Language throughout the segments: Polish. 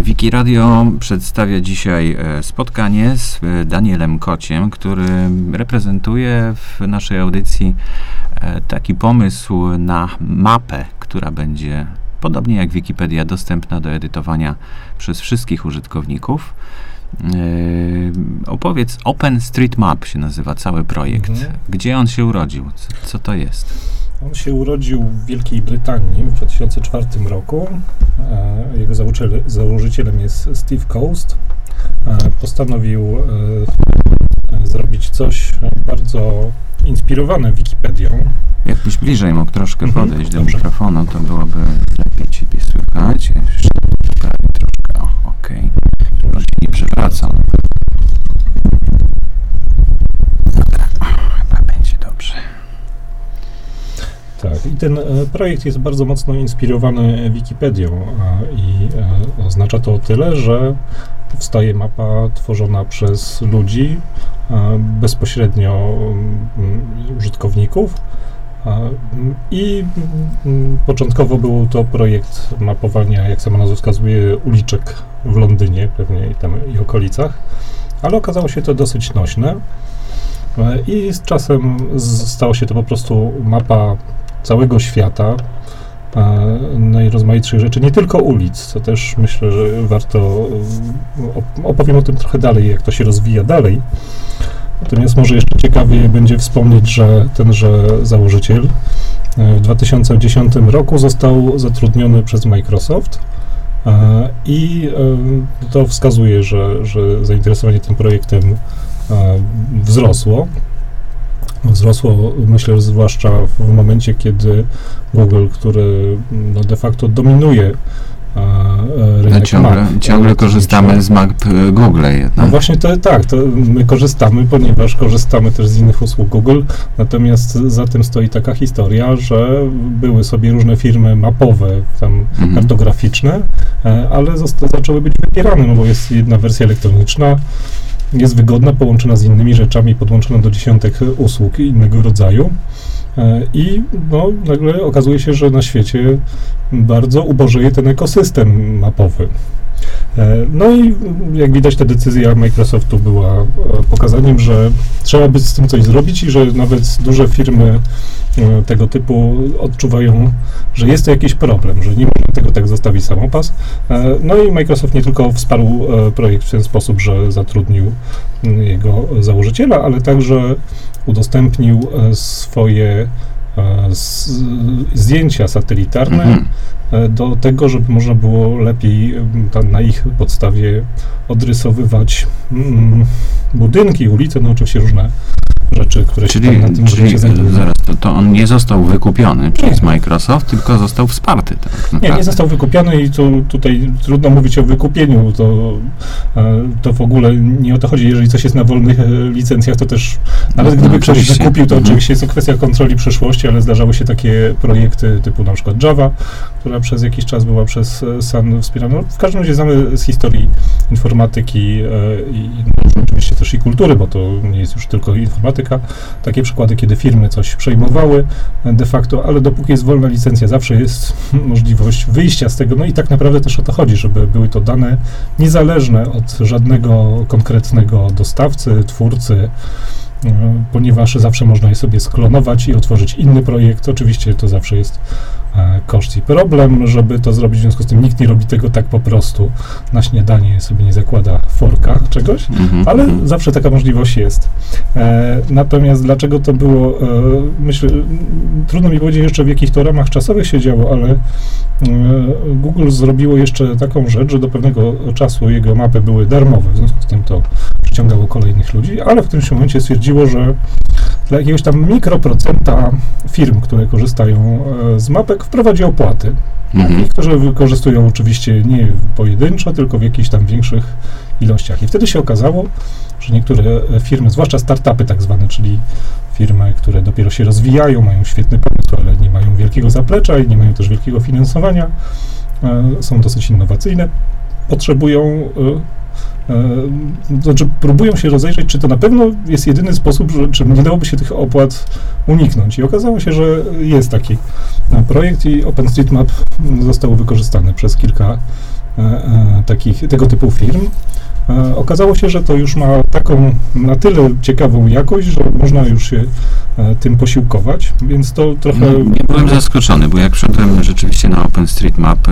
Wiki Radio przedstawia dzisiaj e, spotkanie z e, Danielem Kociem, który reprezentuje w naszej audycji e, taki pomysł na mapę, która będzie podobnie jak Wikipedia dostępna do edytowania przez wszystkich użytkowników. Opowiedz, OpenStreetMap się nazywa cały projekt. Mhm. Gdzie on się urodził? Co, co to jest? On się urodził w Wielkiej Brytanii w 2004 roku. E, jego założycielem jest Steve Coast. E, postanowił e, zrobić coś bardzo inspirowane Wikipedią. Jakbyś bliżej mógł troszkę mhm. podejść do dobrze. mikrofonu, to byłoby lepiej Ciebie słychać. Jeszcze troszkę, okej. Okay. Może nie przewracam. Tak, i ten e, projekt jest bardzo mocno inspirowany Wikipedią i e, oznacza to tyle, że powstaje mapa tworzona przez ludzi, bezpośrednio mm, użytkowników. I mm, początkowo był to projekt mapowania, jak sama nazwa wskazuje, uliczek w Londynie, pewnie i tam i okolicach, ale okazało się to dosyć nośne. E, I z czasem stało się to po prostu mapa całego świata, najrozmaitszych rzeczy, nie tylko ulic, co też myślę, że warto, opowiem o tym trochę dalej, jak to się rozwija dalej. Natomiast może jeszcze ciekawie będzie wspomnieć, że tenże założyciel e, w 2010 roku został zatrudniony przez Microsoft e, i e, to wskazuje, że, że zainteresowanie tym projektem wzrosło wzrosło, myślę, zwłaszcza w momencie, kiedy Google, który no, de facto dominuje rynek no ciągle, map. Ciągle korzystamy z map e, Google jednak. No właśnie to, tak, to my korzystamy, ponieważ korzystamy też z innych usług Google, natomiast za tym stoi taka historia, że były sobie różne firmy mapowe, tam mhm. kartograficzne, e, ale zaczęły być wypierane, no bo jest jedna wersja elektroniczna, jest wygodna, połączona z innymi rzeczami, podłączona do dziesiątek usług innego rodzaju. E, I no, nagle okazuje się, że na świecie bardzo ubożeje ten ekosystem mapowy. E, no i jak widać, ta decyzja Microsoftu była e, pokazaniem, że trzeba by z tym coś zrobić i że nawet duże firmy tego typu odczuwają, że jest to jakiś problem, że nie można tego tak zostawić samopas. No i Microsoft nie tylko wsparł projekt w ten sposób, że zatrudnił jego założyciela, ale także udostępnił swoje zdjęcia satelitarne mhm. E, do tego, żeby można było lepiej na ich podstawie odrysowywać mm, budynki, ulice, no oczywiście różne rzeczy, które czyli, się na tym czyli zaraz, to, to, on nie został wykupiony nie. przez Microsoft, tylko został wsparty. Tak, nie, nie został wykupiony i tu, tutaj trudno mówić o wykupieniu, to, e, to w ogóle nie o to chodzi. Jeżeli coś jest na wolnych e, licencjach, to też nawet no, gdyby no, ktoś wykupił, to mhm. oczywiście jest to kwestia kontroli przeszłości, ale zdarzały się takie projekty typu na przykład Java, która przez jakiś czas była przez e, Sun wspierana. No, w każdym razie znamy z historii informatyki i oczywiście też i kultury, bo to nie jest już tylko informatyka. Takie przykłady, kiedy firmy coś przejmowały de facto, ale dopóki jest wolna licencja, zawsze jest możliwość wyjścia z tego. No i tak naprawdę też o to chodzi, żeby były to dane niezależne od żadnego konkretnego dostawcy, twórcy, ponieważ zawsze można je sobie sklonować i otworzyć inny projekt. Oczywiście to zawsze jest E, koszt i problem, żeby to zrobić, w związku z tym nikt nie robi tego tak po prostu na śniadanie, sobie nie zakłada forka czegoś, mm-hmm. ale zawsze taka możliwość jest. E, natomiast dlaczego to było, e, myślę, trudno mi powiedzieć jeszcze w jakich to ramach czasowych się działo, ale e, Google zrobiło jeszcze taką rzecz, że do pewnego czasu jego mapy były darmowe, w związku z tym to przyciągało kolejnych ludzi, ale w którymś momencie stwierdziło, że dla jakiegoś tam mikroprocenta firm, które korzystają e, z mapek, wprowadzi opłaty. Mhm. I którzy wykorzystują oczywiście nie pojedynczo, tylko w jakichś tam większych ilościach. I wtedy się okazało, że niektóre e, firmy, zwłaszcza startupy tak zwane, czyli firmy, które dopiero się rozwijają, mają świetny pomysł, ale nie mają wielkiego zaplecza i nie mają też wielkiego finansowania, e, są dosyć innowacyjne, potrzebują znaczy próbują się rozejrzeć, czy to na pewno jest jedyny sposób, że, czy nie dałoby się tych opłat uniknąć. I okazało się, że jest taki projekt i OpenStreetMap został wykorzystany przez kilka takich, tego typu firm. Okazało się, że to już ma taką na tyle ciekawą jakość, że można już się e, tym posiłkować, więc to trochę... No, ja byłem zaskoczony, bo jak wszedłem rzeczywiście na OpenStreetMap,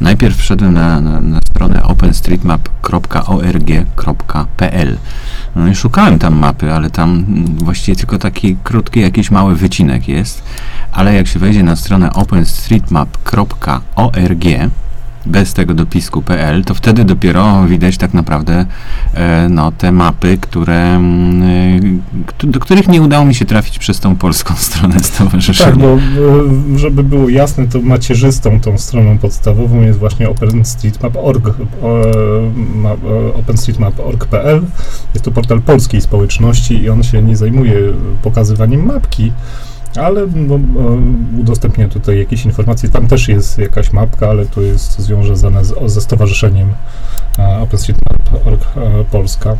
najpierw wszedłem na, na, na stronę openstreetmap.org.pl no i szukałem tam mapy, ale tam mm, właściwie tylko taki krótki jakiś mały wycinek jest, ale jak się wejdzie na stronę openstreetmap.org bez tego dopisku.pl, to wtedy dopiero widać tak naprawdę e, no, te mapy, które, mm, e, do których nie udało mi się trafić przez tą polską stronę stowarzyszenia. Tak, bo e, żeby było jasne, to macierzystą tą stroną podstawową jest właśnie OpenStreetMap.org, OpenStreetMap.org.pl. Jest to portal polskiej społeczności i on się nie zajmuje pokazywaniem mapki, ale no, udostępnię tutaj jakieś informacje. Tam też jest jakaś mapka, ale to jest związane z, ze stowarzyszeniem OpenStreetMap.org Polska.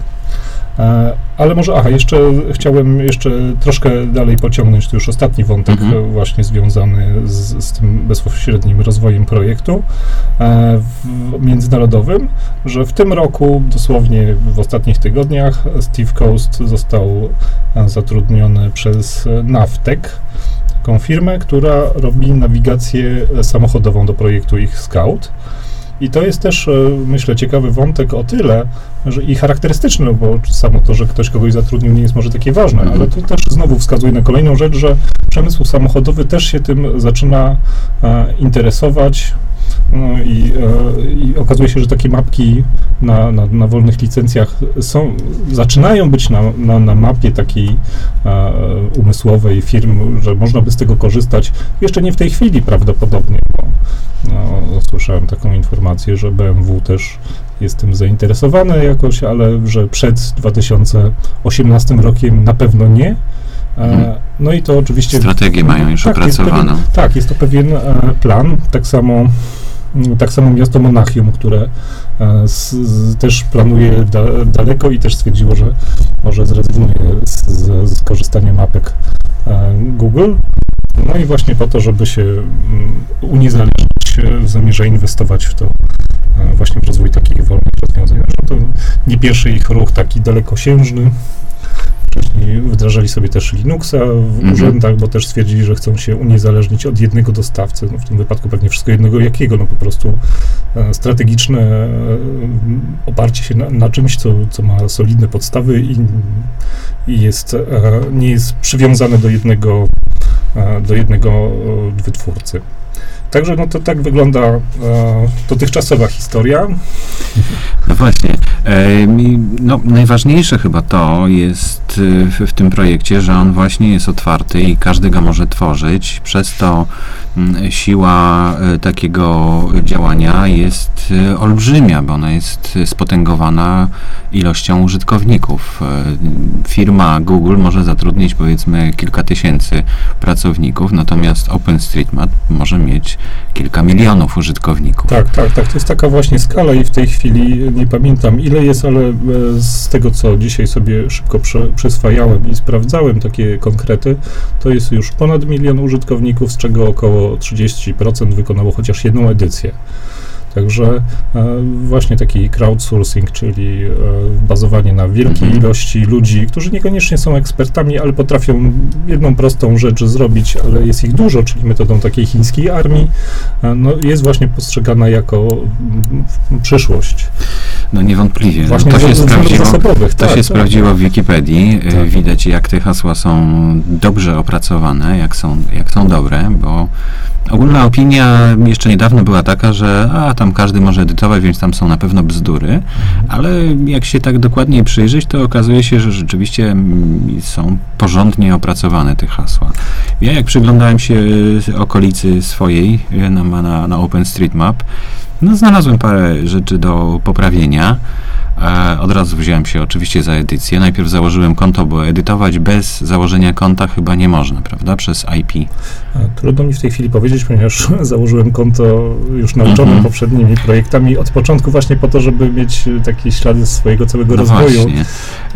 E, ale może, aha, jeszcze chciałem jeszcze troszkę dalej pociągnąć, to już ostatni wątek mhm. właśnie związany z, z, tym bezpośrednim rozwojem projektu e, międzynarodowym, że w tym roku, dosłownie w ostatnich tygodniach, Steve Coast został e, zatrudniony przez Navtec, taką firmę, która robi nawigację samochodową do projektu ich Scout. I to jest też, e, myślę, ciekawy wątek o tyle, że i charakterystyczny, bo samo to, że ktoś kogoś zatrudnił, nie jest może takie ważne, ale to też znowu wskazuje na kolejną rzecz, że przemysł samochodowy też się tym zaczyna e, interesować. No i, e, i, okazuje się, że takie mapki na, na, na wolnych licencjach są, zaczynają być na, na, na mapie takiej e, umysłowej firm, że można by z tego korzystać. Jeszcze nie w tej chwili prawdopodobnie, bo no, słyszałem taką informację, że BMW też jest tym zainteresowany jakoś, ale że przed 2018 rokiem na pewno nie. E, mhm. No i to oczywiście. Strategię mają już tak, opracowaną. Jest pewien, tak, jest to pewien e, plan. Tak samo, tak samo miasto Monachium, które e, z, z, też planuje da, daleko i też stwierdziło, że może zrezygnuje z, z, z korzystania mapek Google. No i właśnie po to, żeby się mm, uniezależnić, zamierza inwestować w to, e, właśnie w rozwój takich wolnych rozwiązań. To nie pierwszy ich ruch taki dalekosiężny. Wcześniej wdrażali sobie też Linuxa w mhm. urzędach, bo też stwierdzili, że chcą się uniezależnić od jednego dostawcy. No w tym wypadku pewnie wszystko jednego jakiego, no po prostu e, strategiczne e, oparcie się na, na, czymś, co, co ma solidne podstawy i, i jest, nie jest przywiązane do jednego do jednego wytwórcy. Także no to tak wygląda e, dotychczasowa historia. No właśnie. E, no, najważniejsze chyba to jest e, w, w, tym projekcie, że on właśnie jest otwarty i każdy go może tworzyć. Przez to m, siła e, takiego działania jest e, olbrzymia, bo ona jest spotęgowana ilością użytkowników. Firma Google może zatrudnić powiedzmy kilka tysięcy pracowników, natomiast OpenStreetMap może mieć kilka milionów użytkowników. Tak, tak, tak. To jest taka właśnie skala i w tej chwili nie pamiętam ile jest, ale e, z tego, co dzisiaj sobie szybko prze, przyswajałem i sprawdzałem takie konkrety, to jest już ponad milion użytkowników, z czego około 30% wykonało chociaż jedną edycję. Także e, właśnie taki crowdsourcing, czyli e, bazowanie na wielkiej mhm. ilości ludzi, którzy niekoniecznie są ekspertami, ale potrafią jedną prostą rzecz zrobić, ale jest ich dużo, czyli metodą takiej chińskiej armii, e, no, jest właśnie postrzegana jako przyszłość. No niewątpliwie. Właśnie to się, sprawdziło, to tak, się tak, sprawdziło w Wikipedii. Tak. Widać, jak te hasła są dobrze opracowane, jak są, jak są dobre, bo ogólna opinia jeszcze niedawno była taka, że a, tam każdy może edytować, więc tam są na pewno bzdury, ale jak się tak dokładnie przyjrzeć, to okazuje się, że rzeczywiście mm, są porządnie opracowane te hasła. Ja jak przyglądałem się y, okolicy swojej y, na, na, na OpenStreetMap, no znalazłem parę rzeczy do poprawienia. E, od razu wziąłem się oczywiście za edycję. Najpierw założyłem konto, bo edytować bez założenia konta chyba nie można, prawda? Przez IP. Trudno mi w tej chwili powiedzieć, ponieważ założyłem konto już nauczone mhm. poprzednimi projektami od początku właśnie po to, żeby mieć takie ślady swojego całego no rozwoju. Właśnie.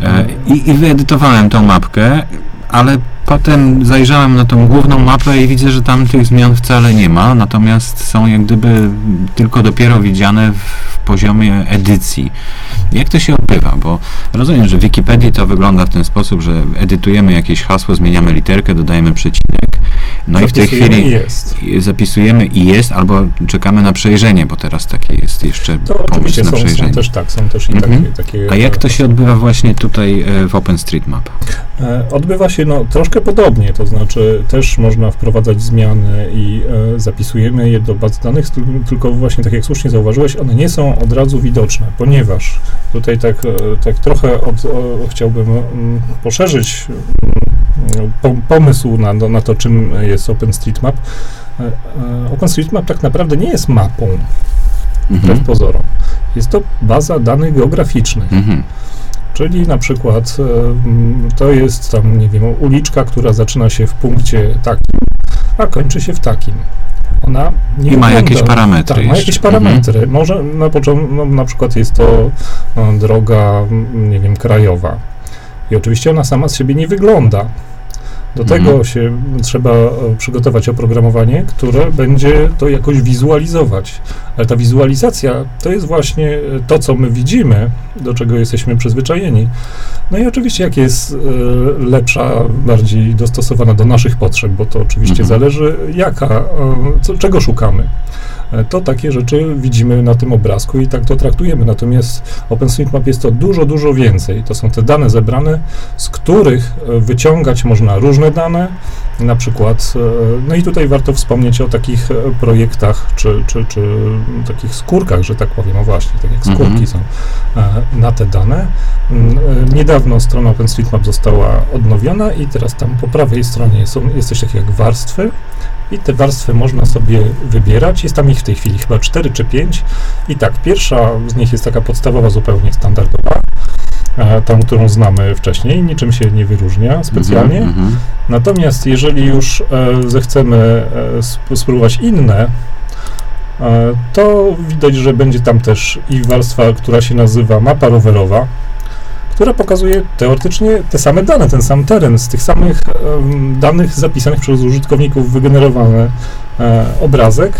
E, I, I wyedytowałem tą mapkę ale potem zajrzałem na tą główną mapę i widzę, że tam tych zmian wcale nie ma, natomiast są jak gdyby tylko dopiero widziane w poziomie edycji. Jak to się odbywa? Bo rozumiem, że w Wikipedii to wygląda w ten sposób, że edytujemy jakieś hasło, zmieniamy literkę, dodajemy przecinek, no i w tej chwili i zapisujemy i jest, albo czekamy na przejrzenie, bo teraz takie jest jeszcze to pomysł na są, przejrzenie. Są też tak, są też i mhm. takie, takie, A jak to się odbywa właśnie tutaj e, w OpenStreetMap? E, odbywa się no, troszkę podobnie, to znaczy też można wprowadzać zmiany i e, zapisujemy je do baz danych, tylko właśnie tak jak słusznie zauważyłeś, one nie są od razu widoczne, ponieważ tutaj tak, e, tak trochę od, o, chciałbym m, poszerzyć m, pomysł na, na to, czym jest OpenStreetMap. E, e, OpenStreetMap tak naprawdę nie jest mapą, mhm. wbrew pozorom. Jest to baza danych geograficznych. Mhm. Czyli na przykład e, to jest tam, nie wiem, uliczka, która zaczyna się w punkcie takim, a kończy się w takim. Ona nie I ma jakieś parametry. Tak, ma jakieś parametry. Mhm. Może na początku, no, na przykład jest to droga, nie wiem, krajowa. I oczywiście ona sama z siebie nie wygląda. Do mhm. tego się trzeba e, przygotować oprogramowanie, które będzie to jakoś wizualizować. Ale ta wizualizacja to jest właśnie e, to, co my widzimy, do czego jesteśmy przyzwyczajeni. No i oczywiście, jak jest e, lepsza, bardziej dostosowana do naszych potrzeb, bo to oczywiście mhm. zależy, jaka, co, czego szukamy. To takie rzeczy widzimy na tym obrazku i tak to traktujemy. Natomiast OpenStreetMap jest to dużo, dużo więcej. To są te dane zebrane, z których wyciągać można różne dane, na przykład, e, no i tutaj warto wspomnieć o takich projektach, czy, czy, czy takich skórkach, że tak powiem, o właśnie, tak jak skórki mhm. są na te dane. Mm, niedawno strona OpenStreetMap została odnowiona i teraz tam po prawej stronie są, jest coś takiego jak warstwy, i te warstwy można sobie wybierać. Jest tam ich w tej chwili chyba 4 czy 5. I tak, pierwsza z nich jest taka podstawowa, zupełnie standardowa, e, tą, którą znamy wcześniej, niczym się nie wyróżnia specjalnie. Mm -hmm. Natomiast jeżeli już e, zechcemy e, spróbować inne, e, to widać, że będzie tam też i warstwa, która się nazywa mapa rowerowa, która pokazuje teoretycznie te same dane, ten sam teren, z tych samych um, danych zapisanych przez użytkowników wygenerowany e, obrazek,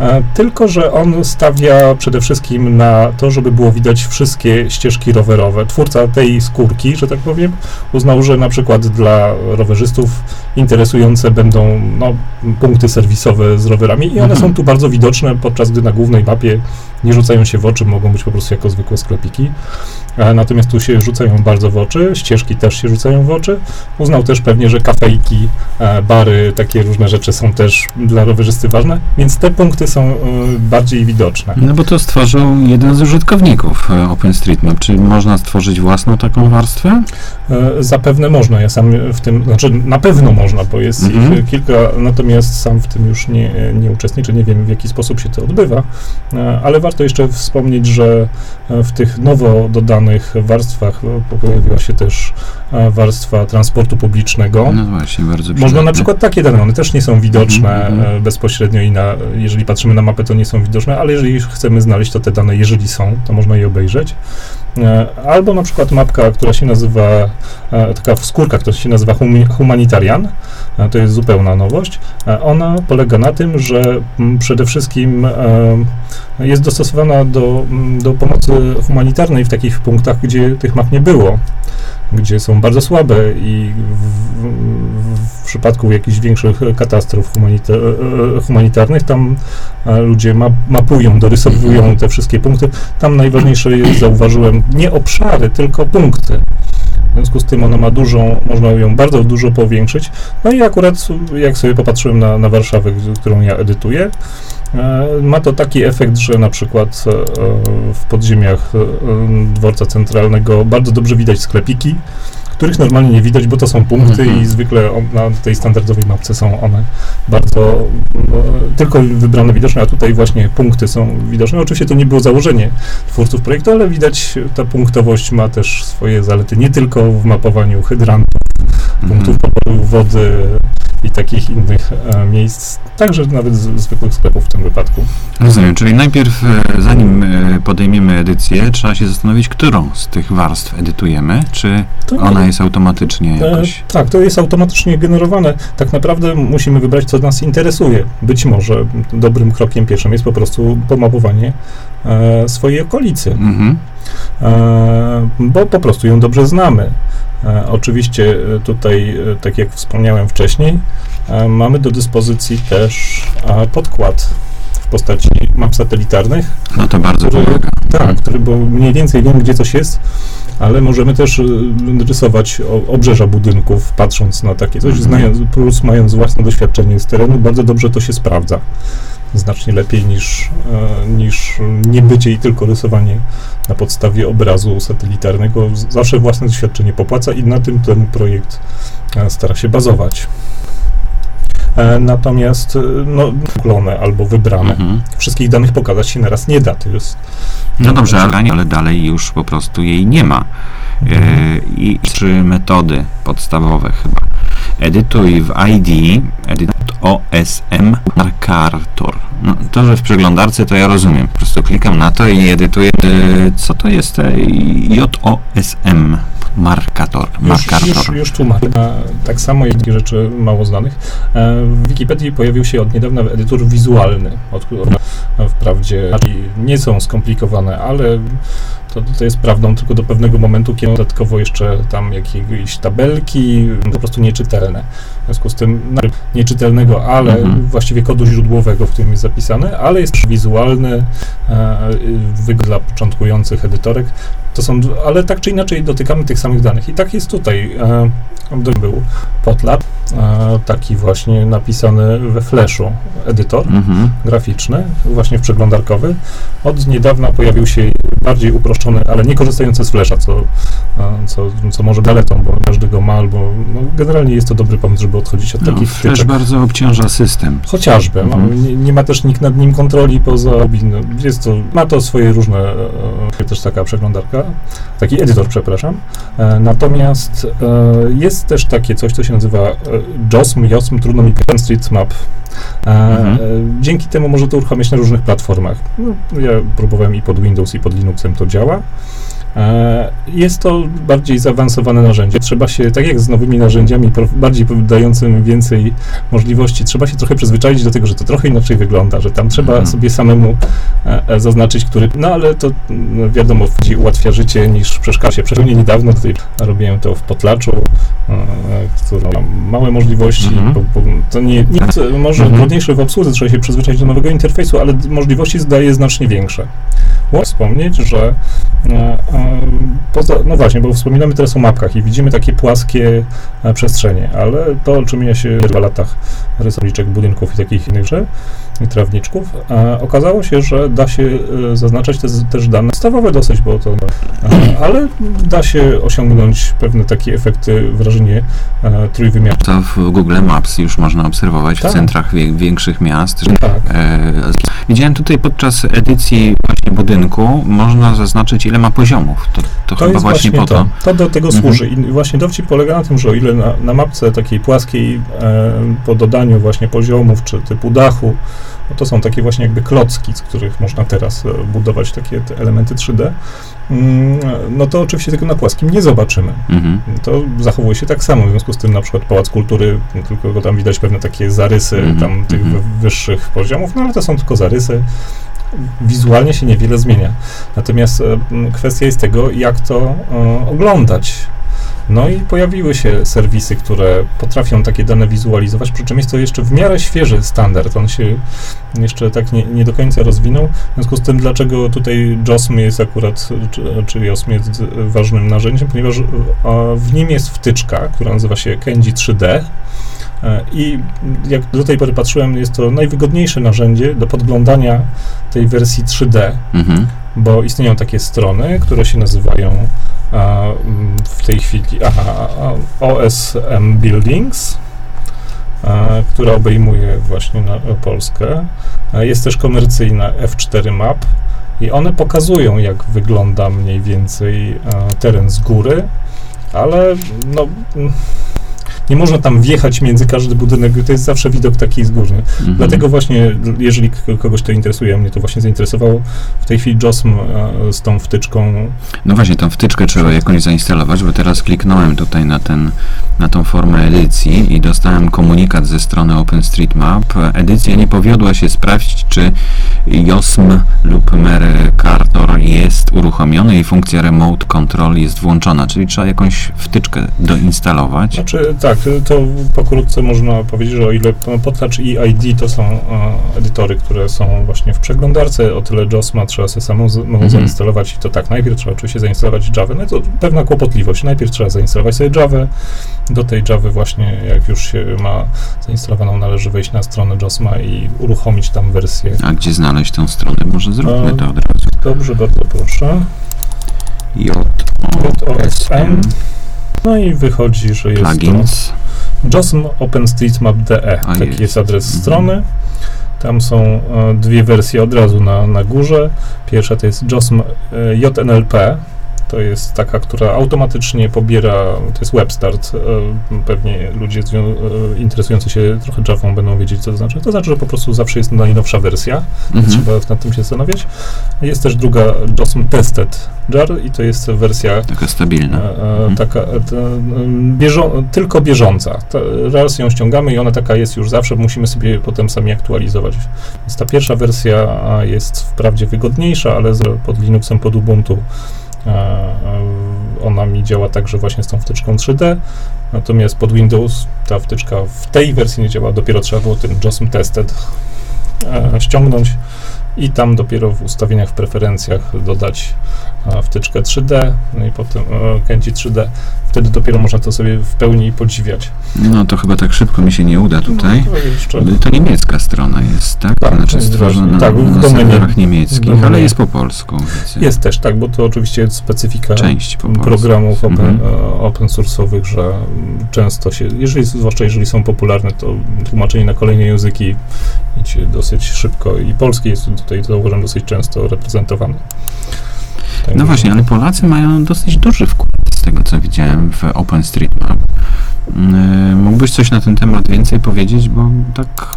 e, tylko że on stawia przede wszystkim na to, żeby było widać wszystkie ścieżki rowerowe. Twórca tej skórki, że tak powiem, uznał, że na przykład dla rowerzystów interesujące będą no, punkty serwisowe z rowerami i one mhm. są tu bardzo widoczne, podczas gdy na głównej mapie nie rzucają się w oczy, mogą być po prostu jako zwykłe sklepiki. Natomiast tu się rzucają bardzo w oczy, ścieżki też się rzucają w oczy. Uznał też pewnie, że kafejki, e, bary, takie różne rzeczy są też dla rowerzysty ważne, więc te punkty są e, bardziej widoczne. No bo to stworzył jeden z użytkowników e, OpenStreetMap. Czy można stworzyć własną taką warstwę? Zapewne można. Ja sam w tym, znaczy na pewno można, bo jest mhm. ich kilka, natomiast sam w tym już nie, nie uczestniczę, nie wiem w jaki sposób się to odbywa, ale warto jeszcze wspomnieć, że w tych nowo dodanych warstwach pojawiła się też e, warstwa transportu publicznego. No właśnie, bardzo Można na przykład takie dane, one też nie są widoczne mm -hmm. bezpośrednio i na, jeżeli patrzymy na mapę, to nie są widoczne, ale jeżeli chcemy znaleźć, to te dane, jeżeli są, to można je obejrzeć. E, albo na przykład mapka, która się nazywa, taka skórka, która się nazywa Humanitarian, to jest zupełna nowość. Ona polega na tym, że przede wszystkim jest dostosowana do, do pomocy humanitarnej w takich punktach, gdzie tych map nie było, gdzie są bardzo słabe i w, w, w przypadku jakichś większych katastrof humanita humanitarnych tam ludzie ma, mapują, dorysowują te wszystkie punkty. Tam najważniejsze jest, zauważyłem, nie obszary, tylko punkty. W związku z tym ona ma dużą, można ją bardzo dużo powiększyć. No i akurat jak sobie popatrzyłem na, na Warszawę, którą ja edytuję, e, ma to taki efekt, że na przykład e, w podziemiach e, dworca centralnego bardzo dobrze widać sklepiki, których normalnie nie widać, bo to są punkty mhm. i zwykle na tej standardowej mapce są one bardzo no, tylko wybrane widoczne, a tutaj właśnie punkty są widoczne. Oczywiście to nie było założenie twórców projektu, ale widać ta punktowość ma też swoje zalety, nie tylko w mapowaniu hydrantów, mhm. punktów poboru wody, i takich innych e, miejsc, także nawet z, zwykłych sklepów w tym wypadku. Rozumiem, czyli najpierw, e, zanim e, podejmiemy edycję, trzeba się zastanowić, którą z tych warstw edytujemy, czy To ona jest automatycznie E, jakoś... tak, to jest automatycznie generowane. Tak naprawdę musimy wybrać, co nas interesuje. Być może dobrym krokiem pierwszym jest po prostu pomapowanie e, swojej okolicy, Mhm. E, bo po prostu ją dobrze znamy. E, oczywiście e, tutaj, tak jak wspomniałem wcześniej, mamy do dyspozycji też podkład postaci map satelitarnych, No to bardzo Który- pomaga. tak, który, bo mniej więcej wiemy, gdzie coś jest, ale możemy też y, rysować obrzeża budynków, patrząc na takie coś, Mhm. znając, plus mając własne doświadczenie z terenu, bardzo dobrze to się sprawdza. Znacznie lepiej niż, e, niż niebycie i tylko rysowanie na podstawie obrazu satelitarnego. Zawsze własne doświadczenie popłaca i na tym ten projekt e, stara się bazować. E, Natomiast e, no, klone albo wybrane. Mhm. Wszystkich danych pokazać się naraz nie da. To jest No dobrze, ale, ale dalej już po prostu jej nie ma. E, I trzy metody podstawowe chyba. Edytuj w ID, edyt OSM Markartor. No, to, że w przeglądarce to ja rozumiem. Po prostu klikam na to i edytuję. E, co to jest e, JOSM Markator? Już, Markartor. już, już tłumaczę. Tak samo jest takie rzeczy mało znanych. E, W Wikipedii pojawił się od niedawna edytor wizualny, od którego wprawdzie nie są skomplikowane, ale to, to jest prawdą tylko do pewnego momentu, kiedy dodatkowo jeszcze tam jakieś tabelki, po prostu nieczytelne. W związku z tym nieczytelnego, ale Mhm. właściwie kodu źródłowego, w którym jest zapisane, ale jest wizualny, e, dla początkujących edytorek. To są, ale tak czy inaczej dotykamy tych samych danych. I tak jest tutaj. E, był Potlab, e, taki właśnie napisany we Flashu edytor Mhm. graficzny, właśnie w przeglądarkowy. Od niedawna pojawił się bardziej uproszczony, ale nie korzystający z Flasha, co, e, co, co może daletą, bo każdy go ma, albo no, generalnie jest to dobry pomysł, żeby odchodzić od No, takich wtyczek. bardzo obciąża system. Chociażby. No, Mhm. nie, nie ma też nikt nad nim kontroli poza no, jest to, ma to swoje różne, e, też taka przeglądarka, taki edytor, przepraszam. E, natomiast e, jest też takie coś, co się nazywa e, JOSM, JOSM, trudno mi powiedzieć, Street Map. E, Mhm. e, dzięki temu może to uruchamiać na różnych platformach. No, ja próbowałem i pod Windows, i pod Linuxem to działa. E, Jest to bardziej zaawansowane narzędzie. Trzeba się, tak jak z nowymi narzędziami, bardziej dającymi więcej możliwości, trzeba się trochę przyzwyczaić do tego, że to trochę inaczej wygląda, że tam trzeba Mhm. sobie samemu e, e, zaznaczyć, który. No ale to no, wiadomo, bardziej ułatwia życie niż przeszkadza się. Szczególnie niedawno tutaj robiłem to w Potlaczu, e, e, który ma małe możliwości. Mhm. Bo, bo to nie, nie jest może Mhm. trudniejsze w obsłudze, trzeba się przyzwyczaić do nowego interfejsu, ale możliwości zdaje znacznie większe. Mogę wspomnieć, że poza, no właśnie, bo wspominamy teraz o mapkach i widzimy takie płaskie e, przestrzenie, ale to, o czym ja się w latach rysowniczek budynków i takich innych rzeczy, trawniczków, e, okazało się, że da się e, zaznaczać te, też dane podstawowe dosyć, bo to, e, ale da się osiągnąć pewne takie efekty, wrażenie e, trójwymiarowe. To w Google Maps już można obserwować Tak. w centrach wie, większych miast. że Tak. E, widziałem tutaj podczas edycji właśnie budynku można zaznaczyć ile ma poziomów. To, to, To chyba właśnie po to. To do tego Mhm. służy. I właśnie dowcip polega na tym, że o ile na, na mapce takiej płaskiej e, po dodaniu właśnie poziomów czy typu dachu, no to są takie właśnie jakby klocki, z których można teraz e, budować takie te elementy 3D, mm, no to oczywiście tego na płaskim nie zobaczymy. Mhm. To zachowuje się tak samo, w związku z tym na przykład Pałac Kultury, tylko tam widać pewne takie zarysy Mhm, tam tych mhm. wy- wyższych poziomów, no ale to są tylko zarysy. Wizualnie się niewiele zmienia. Natomiast e, kwestia jest tego, jak to e, oglądać. No i pojawiły się serwisy, które potrafią takie dane wizualizować, przy czym jest to jeszcze w miarę świeży standard. On się jeszcze tak nie, nie do końca rozwinął. W związku z tym, dlaczego tutaj JOSM jest akurat, czy, JOSM jest ważnym narzędziem, ponieważ w nim jest wtyczka, która nazywa się Kenji 3D. E, I jak do tej pory patrzyłem, jest to najwygodniejsze narzędzie do podglądania tej wersji 3D, Mhm. bo istnieją takie strony, które się nazywają a, w tej chwili aha, OSM Buildings, a, która obejmuje właśnie na, Polskę. A Jest też komercyjna F4 Map i one pokazują, jak wygląda mniej więcej teren z góry, ale no, nie można tam wjechać między każdy budynek, to jest zawsze widok taki z. Mhm. Dlatego właśnie, jeżeli kogoś to interesuje, a mnie to właśnie zainteresowało, w tej chwili JOSM z tą wtyczką. No właśnie, tą wtyczkę trzeba jakoś zainstalować, bo teraz kliknąłem tutaj na, ten, na tą formę edycji i dostałem komunikat ze strony OpenStreetMap. Edycja nie powiodła się sprawdzić, czy JOSM lub Mercator jest uruchomiony i funkcja Remote Control jest włączona, czyli trzeba jakąś wtyczkę doinstalować. Znaczy, tak, to pokrótce można powiedzieć, że o ile Potlatch i ID to są edytory, które są właśnie w przeglądarce, o tyle JOSMa trzeba sobie samą mhm. zainstalować i to tak, najpierw trzeba oczywiście zainstalować Java, no to pewna kłopotliwość, najpierw trzeba zainstalować sobie Java, do tej Java właśnie, jak już się ma zainstalowaną, należy wejść na stronę JOSMa i uruchomić tam wersję. A gdzie znaleźć tę stronę? Może zróbmy to od razu. Dobrze, bardzo proszę. JOSM. No i wychodzi, że jest Plugins. to JOSM OpenStreetMap.de. Taki jest, jest adres mhm. strony. Tam są e, dwie wersje od razu na, na górze. Pierwsza to jest JOSM e, JNLP, to jest taka, która automatycznie pobiera, to jest WebStart. E, pewnie ludzie e, interesujący się trochę Javą będą wiedzieć, co to znaczy. To znaczy, że po prostu zawsze jest najnowsza wersja. Mhm. Trzeba nad tym się zastanawiać. Jest też druga JOSM Tested Jar i to jest wersja taka stabilna. E, mhm. Taka bieżo, tylko bieżąca. raz ją ściągamy i ona taka jest już zawsze, musimy sobie potem sami aktualizować. Więc ta pierwsza wersja jest wprawdzie wygodniejsza, ale pod Linuxem, pod Ubuntu ona mi działa także właśnie z tą wtyczką 3D, natomiast pod Windows ta wtyczka w tej wersji nie działa, dopiero trzeba było ten JOSM Tested ściągnąć i tam dopiero w ustawieniach, w preferencjach dodać wtyczkę 3D, no i potem kręci 3D. Wtedy dopiero można to sobie w pełni podziwiać. No to chyba tak szybko mi się nie uda tutaj. No, to niemiecka strona jest, tak? tak znaczy stworzona tak, na, na serwerach niemieckich, ale jest po polsku. Jest też, tak, bo to oczywiście jest specyfika Część programów open, mhm. open source'owych, że często się, jeżeli, zwłaszcza jeżeli są popularne, to tłumaczenie na kolejne języki idzie dosyć szybko i polski jest tutaj, zauważam, dosyć często reprezentowany. Tak no właśnie, ale Polacy mają dosyć duży wkład z tego, co widziałem w OpenStreetMap. Mm, mógłbyś coś na ten temat więcej powiedzieć, bo tak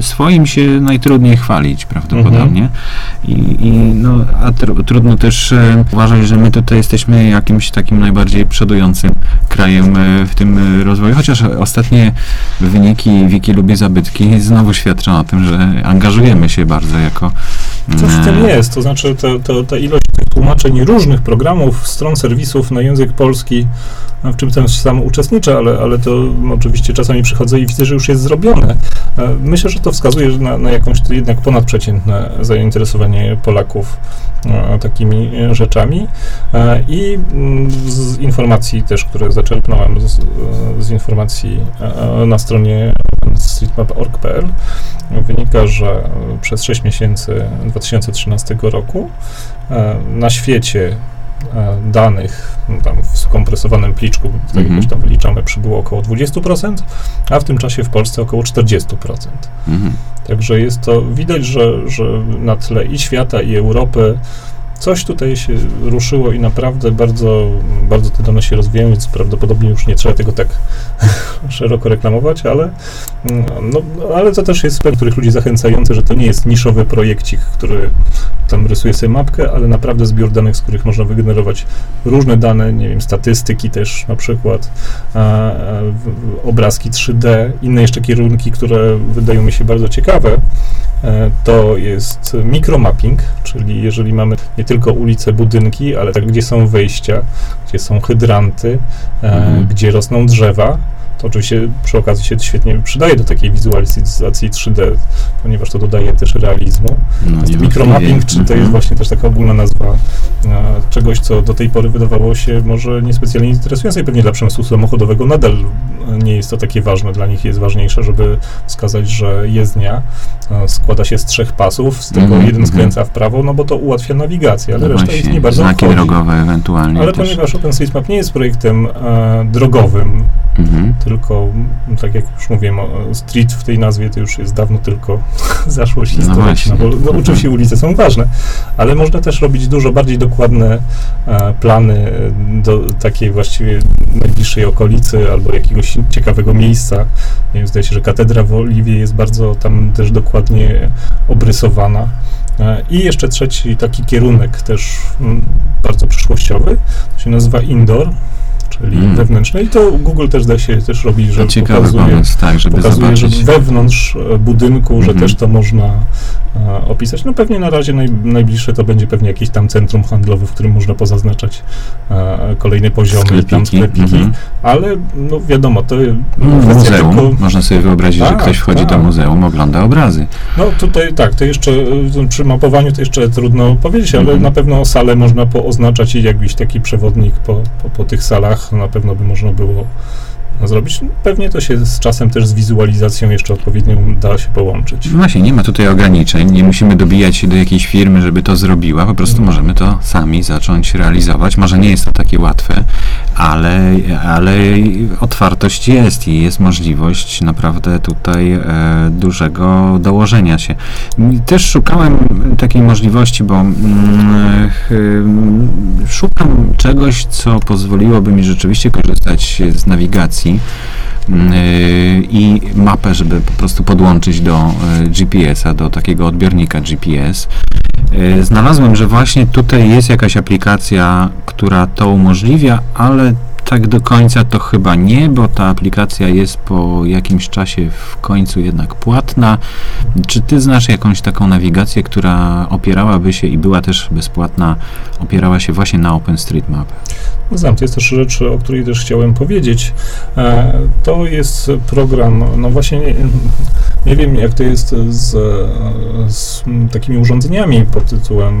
swoim się najtrudniej chwalić prawdopodobnie. Mhm. I, I, no, a tr trudno też uważać, że my tutaj jesteśmy jakimś takim najbardziej przodującym krajem e, w tym rozwoju, chociaż ostatnie wyniki Wiki Lubię Zabytki znowu świadczą o tym, że angażujemy się bardzo jako... Coś w tym jest, to znaczy to, ta ilość tych tłumaczeń różnych programów, stron serwisów na język polski, w czym tam sam uczestniczę, ale, ale to oczywiście czasami przychodzę i widzę, że już jest zrobione. E, myślę, że to wskazuje na, na jakąś jednak ponadprzeciętne zainteresowanie Polaków e, takimi rzeczami. E, I mm, z informacji też, które zaczerpnąłem z, z informacji na stronie streetmap.org.pl wynika, że przez 6 miesięcy 2013 roku na świecie danych no tam w skompresowanym pliczku, tak mm -hmm. jakoś tam wyliczamy, przybyło około 20%, a w tym czasie w Polsce około 40%. Mm -hmm. Także jest to, widać, że, że na tle i świata, i Europy coś tutaj się ruszyło i naprawdę bardzo, bardzo te dane się rozwijają, więc prawdopodobnie już nie trzeba tego tak szeroko reklamować, ale, no, ale to też jest dla niektórych ludzi zachęcające, że to nie jest niszowy projekcik, który tam rysuje sobie mapkę, ale naprawdę zbiór danych, z których można wygenerować różne dane, nie wiem, statystyki też na przykład, a, a, obrazki 3D, inne jeszcze kierunki, które wydają mi się bardzo ciekawe, e, to jest mikromapping, czyli jeżeli mamy nie tylko ulice, budynki, ale tak, gdzie są wejścia, gdzie są hydranty, e, mhm. gdzie rosną drzewa, to oczywiście przy okazji się świetnie przydaje do takiej wizualizacji 3D, ponieważ to dodaje też realizmu. No, Mikromapping, czy to jest właśnie też taka ogólna nazwa e, czegoś, co do tej pory wydawało się może niespecjalnie interesujące pewnie dla przemysłu samochodowego nadal nie jest to takie ważne. Dla nich jest ważniejsze, żeby wskazać, że jezdnia e, składa się z trzech pasów, z tego mm, jeden mhm. skręca w prawo, no bo to ułatwia nawigację, ale no reszta jest nie bardzo Znaki drogowe ewentualnie Ale też. ponieważ OpenStreetMap nie jest projektem e, drogowym, mhm tylko, tak jak już mówiłem, street w tej nazwie to już jest dawno tylko zaszłość No historyczna, właśnie. bo no, oczywiście ulice są ważne, ale można też robić dużo bardziej dokładne e, plany e, do takiej właściwie najbliższej okolicy albo jakiegoś ciekawego miejsca. Nie wiem, zdaje się, że katedra w Oliwie jest bardzo tam też dokładnie obrysowana. E, I jeszcze trzeci taki kierunek też mm, bardzo przyszłościowy, to się nazywa indoor, czyli Mm. wewnętrzny i to Google też da się też robi, że To ciekawy pokazuje, pomysł, tak, żeby pokazuje że wewnątrz e, budynku, że Mhm. też to można e, opisać. No pewnie na razie naj, najbliższe to będzie pewnie jakieś tam centrum handlowe, w którym można pozaznaczać e, kolejne poziomy i tam Sklepiki. sklepiki, Mhm. ale no wiadomo, to No, muzeum. tylko- Można sobie wyobrazić, że Tak, ktoś wchodzi tak. do muzeum, ogląda obrazy. No tutaj tak, to jeszcze przy mapowaniu to jeszcze trudno powiedzieć, ale Mhm. na pewno salę można pooznaczać i jakiś taki przewodnik po, po, po tych salach na pewno by można było zrobić. Pewnie to się z czasem też z wizualizacją jeszcze odpowiednią da się połączyć. No Właśnie, nie ma tutaj ograniczeń, nie musimy dobijać się do jakiejś firmy, żeby to zrobiła, po prostu Mhm. możemy to sami zacząć realizować. Może nie jest to takie łatwe, ale, ale otwartość jest i jest możliwość naprawdę tutaj e, dużego dołożenia się. Też szukałem takiej możliwości, bo mm, ch- szukam czegoś, co pozwoliłoby mi rzeczywiście korzystać z nawigacji yy, i mapę, żeby po prostu podłączyć do y, GPS-a, do takiego odbiornika GPS. Y, Znalazłem, że właśnie tutaj jest jakaś aplikacja, która to umożliwia, ale tak do końca to chyba nie, bo ta aplikacja jest po jakimś czasie w końcu jednak płatna. Czy ty znasz jakąś taką nawigację, która opierałaby się i była też bezpłatna, opierała się właśnie na OpenStreetMap? No Znam, to jest też rzecz, o której też chciałem powiedzieć. E, To jest program, no właśnie nie, nie wiem jak to jest z, z takimi urządzeniami pod tytułem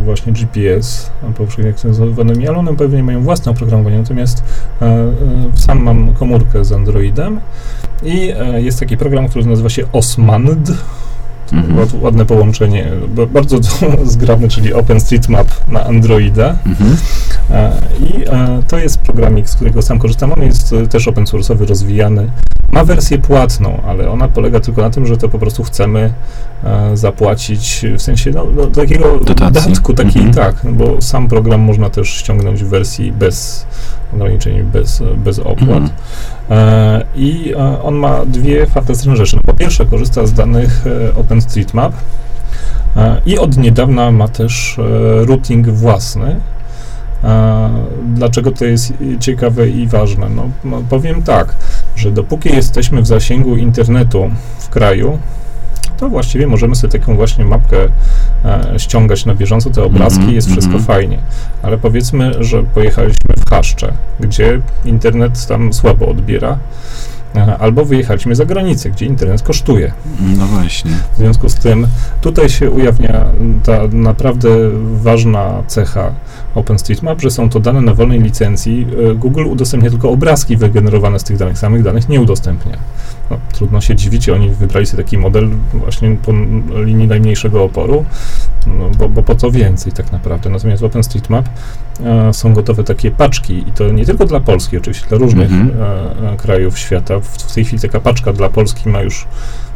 e, właśnie GPS, powszechnie nazywanymi, ale one pewnie mają własne oprogramowanie, natomiast e, sam mam komórkę z Androidem i jest taki program, który nazywa się Osmand. Mhm. Ład- Ładne połączenie, ba- bardzo zgrabne, czyli OpenStreetMap na Androida. Mhm. E, I e, to jest programik, z którego sam korzystam. On jest e, też open source'owy, rozwijany. Ma wersję płatną, ale ona polega tylko na tym, że to po prostu chcemy zapłacić w sensie no, no, takiego Dotacji. datku, takiej Mhm. tak, no bo sam program można też ściągnąć w wersji bez ograniczeń, bez, bez opłat. Mhm. E, I e, on ma dwie fantastyczne rzeczy. No, po pierwsze, korzysta z danych e, OpenStreetMap i od niedawna ma też routing własny. Dlaczego to jest ciekawe i ważne? No, no, powiem tak, że dopóki jesteśmy w zasięgu internetu w kraju, to właściwie możemy sobie taką właśnie mapkę e, ściągać na bieżąco, te obrazki, Mhm, jest wszystko mhm. fajnie. Ale powiedzmy, że pojechaliśmy w Chaszcze, gdzie internet tam słabo odbiera, e, albo wyjechaliśmy za granicę, gdzie internet kosztuje. No właśnie. W związku z tym tutaj się ujawnia ta naprawdę ważna cecha OpenStreetMap, że są to dane na wolnej licencji. E, Google udostępnia tylko obrazki wygenerowane z tych danych, samych danych nie udostępnia. No, trudno się dziwić, oni wybrali sobie taki model właśnie po linii najmniejszego oporu, no, bo, bo po co więcej tak naprawdę. Natomiast w OpenStreetMap e, są gotowe takie paczki i to nie tylko dla Polski, oczywiście dla różnych Mhm. e, e, krajów świata. W, w tej chwili taka paczka dla Polski ma już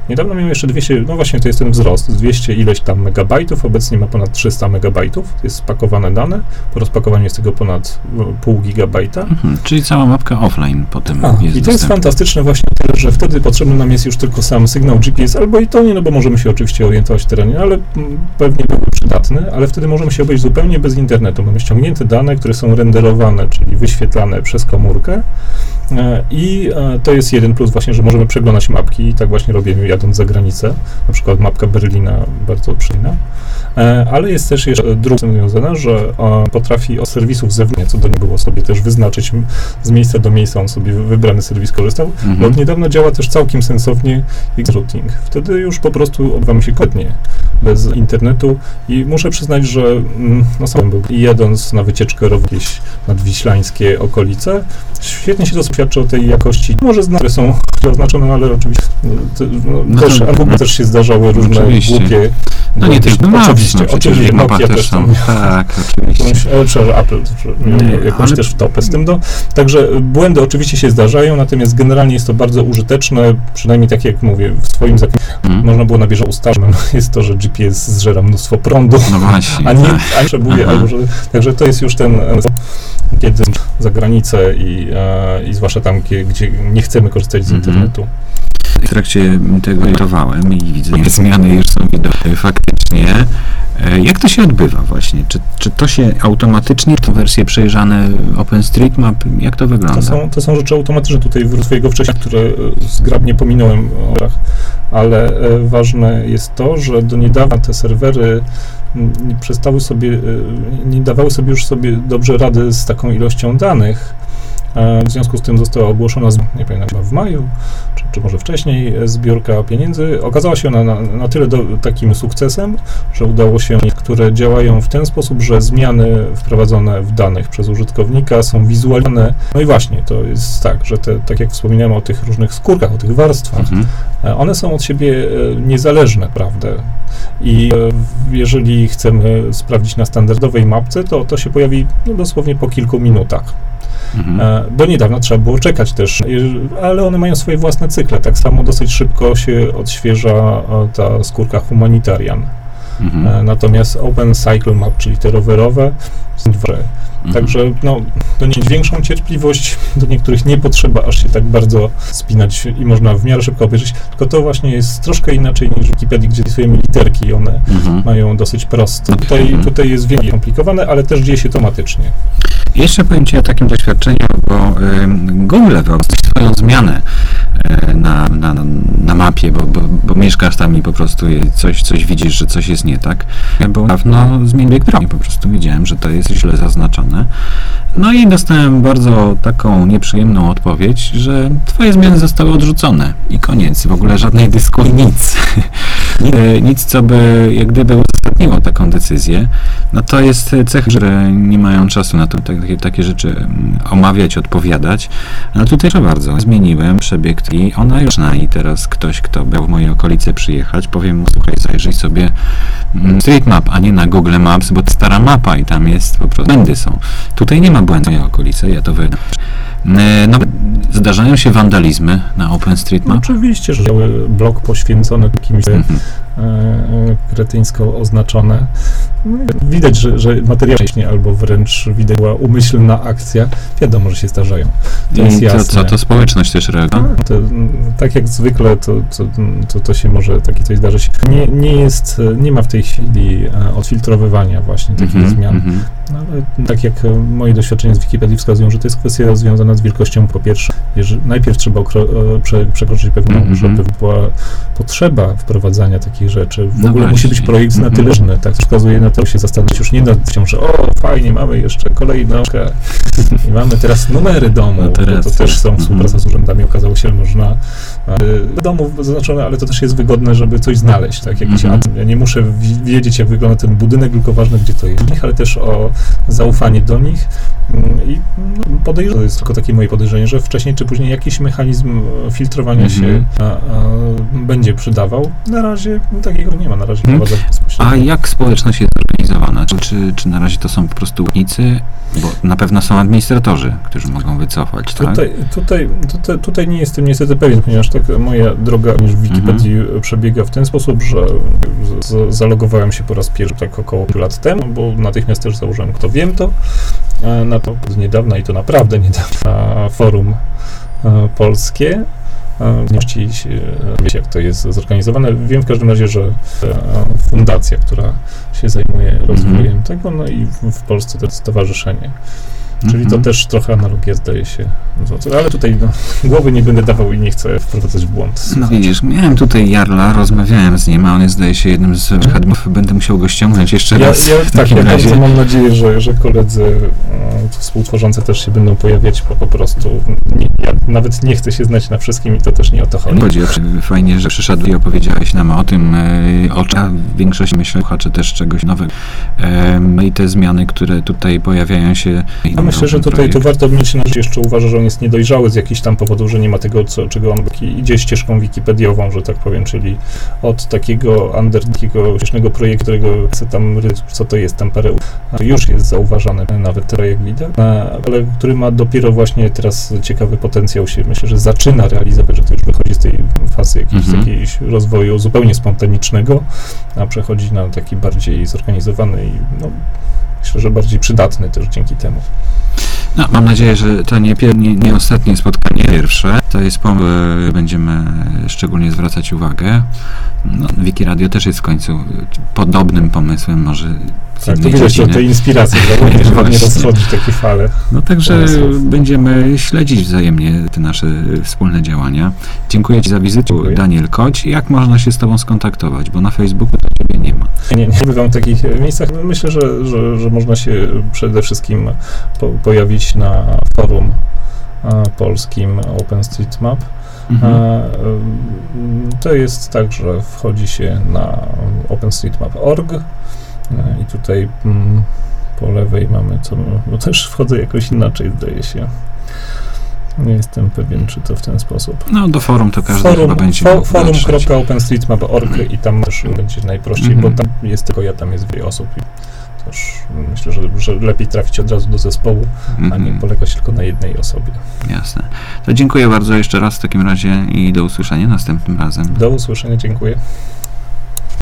Niedawno miał jeszcze 200, no właśnie to jest ten wzrost, z 200 ileś tam megabajtów, obecnie ma ponad 300 megabajtów, to jest spakowane dane, po rozpakowaniu jest tego ponad e, pół gigabajta. Mhm. Czyli cała mapka offline potem A, jest I to jest fantastyczne właśnie tyle, że wtedy potrzebny nam jest już tylko sam sygnał GPS, albo i to nie, no bo możemy się oczywiście orientować w terenie, ale mm, pewnie byłby przydatny, ale wtedy możemy się obejść zupełnie bez internetu. Mamy ściągnięte dane, które są renderowane, czyli wyświetlane przez komórkę e, i e, to jest jeden plus właśnie, że możemy przeglądać mapki i tak właśnie robimy jadąc za granicę, na przykład mapka Berlina bardzo przyjemna. E, Ale jest też jeszcze druga związana, że potrafi od serwisów zewnętrznych, co do nie było sobie też wyznaczyć z miejsca do miejsca, on sobie wybrany serwis korzystał. Mhm. Bo od niedawna działa też całkiem sensownie routing. Wtedy już po prostu odbywamy się kompletnie bez internetu i muszę przyznać, że mm, no sam był i jadąc na wycieczkę rower jakieś nadwiślańskie okolice, świetnie się to świadczy o tej jakości. Może znaki są oznaczone, ale oczywiście no, to, no, no też, to, no, też się zdarzały różne oczywiście. głupie no nie tylko no, oczywiście, no, oczywiście, Nokia też są. Tak, oczywiście. Jakąś, Apple nie, jakąś ale... też topę z tym. Do, także błędy oczywiście się zdarzają, natomiast generalnie jest to bardzo użyteczne, przynajmniej tak jak mówię, w swoim zakresie hmm. można było na bieżąco ustawić, jest to, że GPS zżera mnóstwo prądu, no właśnie, a nie, tak. a potrzebuje, albo że, także to jest już ten kiedy za granicę i, e, i zwłaszcza tam, gdzie, gdzie nie chcemy korzystać z mhm. internetu. W trakcie tego notowałem i widzę, że zmiany już są widoczne faktycznie. E, jak to się odbywa właśnie? Czy, czy to się automatycznie, to wersje przejrzane OpenStreetMap, jak to wygląda? To są, to są rzeczy automatyczne tutaj w swojego wcześniej, które e, zgrabnie pominąłem, ale e, ważne jest to, że do niedawna te serwery nie przestały sobie, nie dawały sobie już sobie dobrze rady z taką ilością danych, w związku z tym została ogłoszona, nie pamiętam, w maju, czy, może wcześniej, e, zbiórka pieniędzy. Okazała się ona na, na tyle do, takim sukcesem, że udało się, które działają w ten sposób, że zmiany wprowadzone w danych przez użytkownika są wizualne. No i właśnie, to jest tak, że te, tak jak wspominałem o tych różnych skórkach, o tych warstwach, mhm. E, one są od siebie niezależne, prawda? I jeżeli chcemy sprawdzić na standardowej mapce, to to się pojawi no, dosłownie po kilku minutach. Mhm. E, do niedawna trzeba było czekać też, ale one mają swoje własne cykle. Tak samo dosyć szybko się odświeża e, ta skórka humanitarian. Mhm. E, natomiast Open Cycle Map, czyli te rowerowe, są dwa. Mhm. Także no, do mieć większą cierpliwość, do niektórych nie potrzeba aż się tak bardzo spinać i można w miarę szybko obejrzeć, tylko to właśnie jest troszkę inaczej niż w Wikipedii, gdzie pisujemy literki i one mhm. mają dosyć proste. Tutaj, tutaj jest więcej komplikowane, ale też dzieje się automatycznie. Jeszcze powiem Ci o takim doświadczeniu, bo Google wyobraź swoją zmianę y, na, na, na mapie, bo, bo, bo, mieszkasz tam i po prostu coś, coś widzisz, że coś jest nie tak. Bo dawno zmieniłem bieg drogi, po prostu widziałem, że to jest źle zaznaczone. No i dostałem bardzo taką nieprzyjemną odpowiedź, że Twoje zmiany zostały odrzucone i koniec. W ogóle żadnej dyskusji, nic. nic, co by jak gdyby uzasadniło taką decyzję. No to jest cech, że nie mają czasu na to, takie, takie rzeczy mm, omawiać, odpowiadać. No tutaj proszę bardzo, zmieniłem przebieg i ona już na i teraz ktoś, kto był w mojej okolicy przyjechać, powiem mu, słuchaj, zajrzyj sobie mm, Street Map, a nie na Google Maps, bo to stara mapa i tam jest po prostu błędy są. Tutaj nie ma błędów w mojej okolicy, ja to wydam. E, no, zdarzają się wandalizmy na OpenStreetMap? Oczywiście, że blok poświęcony jakimś mm -hmm. e, kretyńsko oznaczone. No, widać, że, że materiał albo wręcz widać była umyślna akcja. Wiadomo, że się zdarzają. To jest jasne. Co, to społeczność też reaguje? To, tak jak zwykle, to, to, to, to się może takie coś zdarzyć. Nie, nie jest, nie ma w tej chwili e, odfiltrowywania właśnie takich mm -hmm, zmian. Mm -hmm. No, ale tak jak moje doświadczenia z Wikipedii wskazują, że to jest kwestia związana z wielkością po pierwsze. Najpierw trzeba e, prze, przekroczyć pewną, mm -hmm. żeby była potrzeba wprowadzania takich rzeczy. W no ogóle właśnie. musi być projekt mm -hmm. na tyle różny, tak? Wskazuje na to, się zastanowić już nie nad tym, że o, fajnie, mamy jeszcze kolejną i mamy teraz numery domu, no teraz, to, to też są mm -hmm. współpraca z urzędami, okazało się, że można y, domu zaznaczone, ale to też jest wygodne, żeby coś znaleźć, tak? Jakiś mm -hmm. Ja nie muszę wiedzieć, jak wygląda ten budynek, tylko ważne, gdzie to jest, ale też o zaufanie do nich i no, podejrzewam, to jest tylko takie moje podejrzenie, że wcześniej czy później jakiś mechanizm filtrowania mm -hmm. się a, a, będzie przydawał. Na razie takiego nie ma, na razie mm. A jak społeczność jest zorganizowana? Czy, czy, czy na razie to są po prostu uczestnicy? Bo na pewno są administratorzy, którzy mogą wycofać, tak? Tutaj, tutaj, tutaj, tutaj nie jestem niestety pewien, ponieważ tak moja droga w Wikipedii mhm. przebiega w ten sposób, że z, zalogowałem się po raz pierwszy tak około lat temu, bo natychmiast też założyłem, kto wiem to, e, na to z niedawna i to naprawdę niedawna forum e, polskie, nie wiecie, jak to jest zorganizowane. Wiem w każdym razie, że fundacja, która się zajmuje rozwojem mm -hmm. tego, no i w, w Polsce to jest stowarzyszenie. Czyli to mhm. też trochę analogia zdaje się. Ale tutaj no, głowy nie będę dawał i nie chcę wprowadzać w błąd. No widzisz, miałem tutaj Jarla, rozmawiałem z nim, a on jest zdaje się jednym z chadmów. Będę musiał go ściągnąć jeszcze ja, raz. Ja, tak, ja razie. bardzo mam nadzieję, że, że koledzy e, współtworzący też się będą pojawiać, bo po prostu nie, ja nawet nie chcę się znać na wszystkim i to też nie o to chodzi. Chodzi o fajnie, że przyszedł i opowiedziałeś nam o tym, e, o czym w większości myślę, słuchacze też czegoś nowego No i te zmiany, które tutaj pojawiają się. Myślę, że tutaj to warto mieć na jeszcze uważa, że on jest niedojrzały z jakichś tam powodów, że nie ma tego, co, czego on idzie ścieżką wikipediową, że tak powiem, czyli od takiego under, takiego śmiesznego projektu, którego chcę tam, co to jest, tam parę już jest zauważany nawet projekt widać, ale który ma dopiero właśnie teraz ciekawy potencjał się, myślę, że zaczyna realizować, że to już wychodzi z tej fazy jakiejś, mm -hmm. jakiejś rozwoju zupełnie spontanicznego, a przechodzi na taki bardziej zorganizowany i no, myślę, że bardziej przydatny też dzięki temu. No, mam nadzieję, że to nie, nie, nie ostatnie spotkanie pierwsze. To jest pomysł, będziemy szczególnie zwracać uwagę. No, Wiki Radio też jest w końcu podobnym pomysłem, może tak, to widać to, te inspiracje, że nie rozchodzi takie fale. No także będziemy śledzić wzajemnie te nasze wspólne działania. Dziękuję Ci za wizytę, Dziękuję. Daniel Koć. Jak można się z Tobą skontaktować? Bo na Facebooku to nie. Nie, bywam w takich miejscach. Myślę, że, że, że można się przede wszystkim po, pojawić na forum polskim OpenStreetMap. Mhm. To jest tak, że wchodzi się na openstreetmap.org i tutaj mm, po lewej mamy co, no też wchodzę jakoś inaczej, zdaje się. Nie jestem pewien, czy to w ten sposób. No, do forum to każdy forum, chyba będzie fo, Forum.openstreetmap.org i tam też będzie najprościej, mm -hmm. bo mhm. tam jest tylko ja, tam jest wiele osób i też myślę, że, że lepiej trafić od razu do zespołu, mm -hmm. a nie mhm. polegać tylko na jednej osobie. Jasne. To dziękuję bardzo jeszcze raz w takim razie i do usłyszenia następnym razem. Do usłyszenia, dziękuję.